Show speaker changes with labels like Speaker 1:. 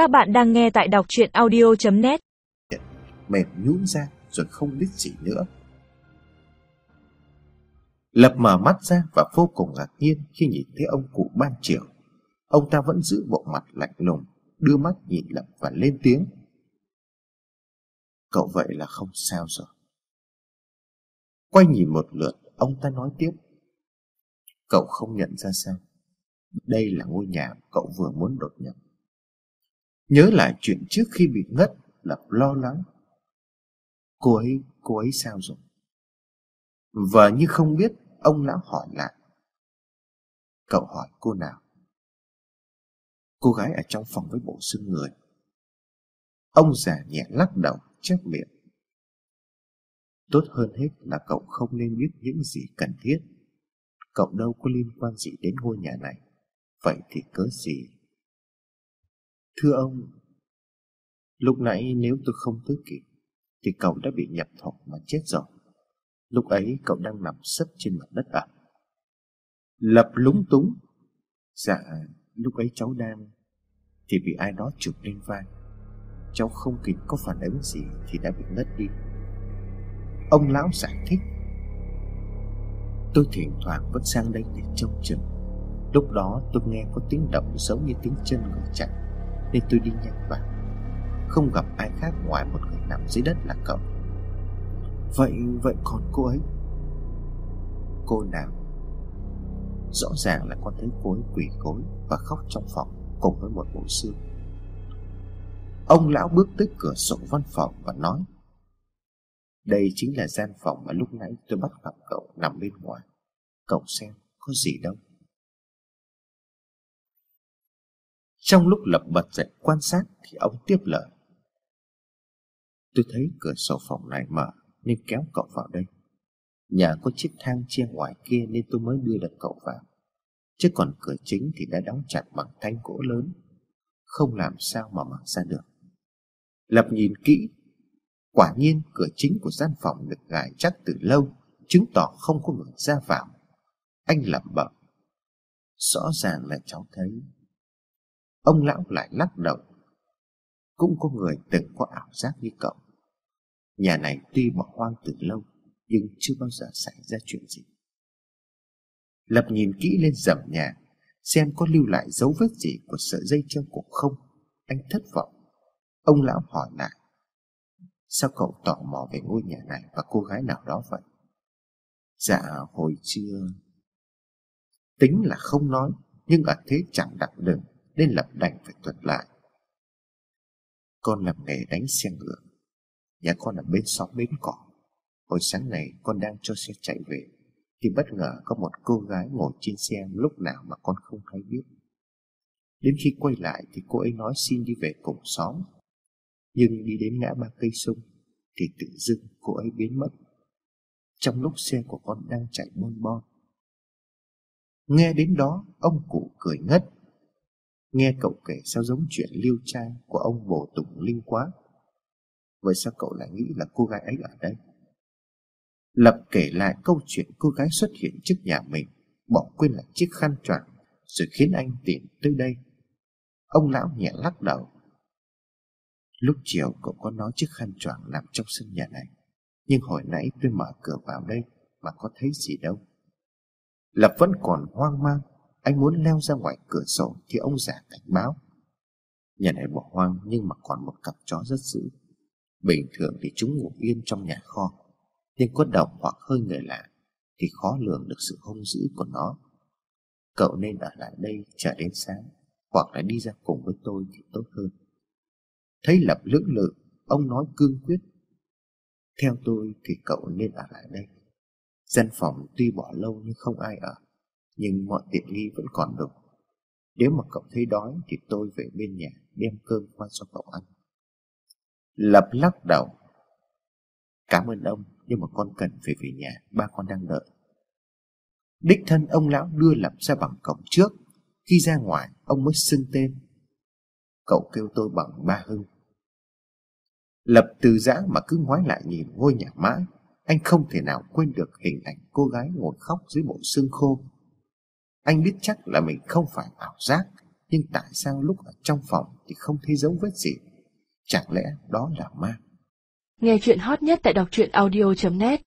Speaker 1: Các bạn đang nghe tại đọc chuyện audio.net
Speaker 2: Mệt nhũn ra, rồi không biết gì nữa. Lập mở mắt ra và vô cùng ngạc nhiên khi nhìn thấy ông cụ ban trưởng. Ông ta vẫn giữ bộ mặt lạnh lùng, Đưa mắt nhìn Lập và lên tiếng. Cậu vậy là không sao rồi. Quay nhìn một lượt, Ông ta nói tiếp. Cậu không nhận ra sao? Đây là ngôi nhà cậu vừa muốn đột nhập. Nhớ lại chuyện trước khi bị ngất Lập lo lắng. Cô ấy, cô ấy sao rồi? Và như không biết Ông lão hỏi lại. Cậu hỏi cô nào? Cô gái ở trong phòng với bộ xương người. Ông già nhẹ lắc đầu chép miệng. Tốt hơn hết là cậu không nên biết những gì cần thiết. Cậu đâu có liên quan gì đến ngôi nhà này. Vậy thì cớ gì Thưa ông, Lúc nãy nếu tôi không tới kịp, Thì cậu đã bị nhập thổ mà chết rồi. Lúc ấy cậu đang nằm sấp trên mặt đất ẩm Lập lúng túng. Dạ lúc ấy cháu đang, Thì bị ai đó chụp lên vai. Cháu không kịp có phản ứng gì Thì đã bị ngất đi. Ông lão giải thích. Tôi thỉnh thoảng vẫn sang đây để trông chừng. Lúc đó tôi nghe có tiếng động giống như tiếng chân người chạy. Nên tôi đi nhanh vào Không gặp ai khác ngoài một người nằm dưới đất là cậu. Vậy, vậy còn cô ấy? Cô nào? Rõ ràng là con thấy cô ấy quỳ gối Và khóc trong phòng Cùng với một bộ xương. Ông lão bước tới cửa sổ văn phòng và nói Đây chính là gian phòng mà lúc nãy tôi bắt gặp cậu nằm bên ngoài. Cậu xem có gì đâu. Trong lúc lập bật dậy quan sát Thì ông tiếp lời. Tôi thấy cửa sổ phòng này mở Nên kéo cậu vào đây. Nhà có chiếc thang chia ngoài kia Nên tôi mới đưa được cậu vào. Chứ còn cửa chính thì đã đóng chặt bằng thanh gỗ lớn. Không làm sao mà mở ra được. Lập nhìn kỹ. Quả nhiên cửa chính của gian phòng được gài chắc từ lâu, Chứng tỏ không có người ra vào. Anh lẩm bẩm. Rõ ràng là cháu thấy. Ông lão lại lắc đầu. Cũng có người từng có ảo giác như cậu. Nhà này tuy bỏ hoang từ lâu, Nhưng chưa bao giờ xảy ra chuyện gì. Lập nhìn kỹ lên rầm nhà, Xem có lưu lại dấu vết gì của sợi dây treo cổ không. Anh thất vọng. Ông lão hỏi lại. Sao cậu tò mò về ngôi nhà này Và cô gái nào đó vậy? Dạ hồi trưa Tính là không nói, Nhưng ở thế chẳng đặng đừng. Nên lập đành phải thuật lại. Con làm nghề đánh xe ngựa, Nhà con ở bên xóm bến cỏ. Hồi sáng này con đang cho xe chạy về, Thì bất ngờ có một cô gái ngồi trên xe lúc nào mà con không hay biết. Đến khi quay lại thì cô ấy nói xin đi về cùng xóm. Nhưng đi đến ngã ba cây sung Thì tự dưng cô ấy biến mất. Trong lúc xe của con đang chạy bon bon. Nghe đến đó, ông cụ cười ngất. Nghe cậu kể sao giống chuyện liêu trai của ông bồ Tùng Linh quá. Vậy sao cậu lại nghĩ là cô gái ấy ở đây? Lập kể lại câu chuyện cô gái xuất hiện trước nhà mình, Bỏ quên lại chiếc khăn choàng, Rồi khiến anh tìm tới đây. Ông lão nhẹ lắc đầu. Lúc chiều cậu có nói chiếc khăn choàng nằm trong sân nhà này, Nhưng hồi nãy tôi mở cửa vào đây Mà có thấy gì đâu. Lập vẫn còn hoang mang anh muốn leo ra ngoài cửa sổ Thì ông già cảnh báo. Nhà này bỏ hoang nhưng mà còn một cặp chó rất dữ. Bình thường thì chúng ngủ yên trong nhà kho, Nhưng có động hoặc hơi người lạ Thì khó lường được sự hung dữ của nó. Cậu nên ở lại đây chờ đến sáng, Hoặc là đi ra cùng với tôi thì tốt hơn. Thấy Lập lưỡng lự, Ông nói cương quyết. Theo tôi thì cậu nên ở lại đây. Dân phòng tuy bỏ lâu nhưng không ai ở. Nhưng mọi tiện nghi vẫn còn đủ Nếu mà cậu thấy đói Thì tôi về bên nhà đem cơm qua cho cậu ăn. Lập lắc đầu. Cảm ơn ông, Nhưng mà con cần phải về nhà, Ba con đang đợi. Đích thân ông lão đưa Lập ra bằng cổng trước. Khi ra ngoài, ông mới xưng tên. Cậu kêu tôi bằng ba hưng. Lập từ giã mà cứ ngoái lại nhìn ngôi nhà mãi, Anh không thể nào quên được hình ảnh cô gái ngồi khóc dưới bộ xương khô. Anh biết chắc là mình không phải ảo giác, Nhưng tại sao lúc ở trong phòng Thì không thấy dấu vết gì? Chẳng lẽ đó là ma?
Speaker 3: Nghe chuyện hot nhất tại đọc truyện audio.net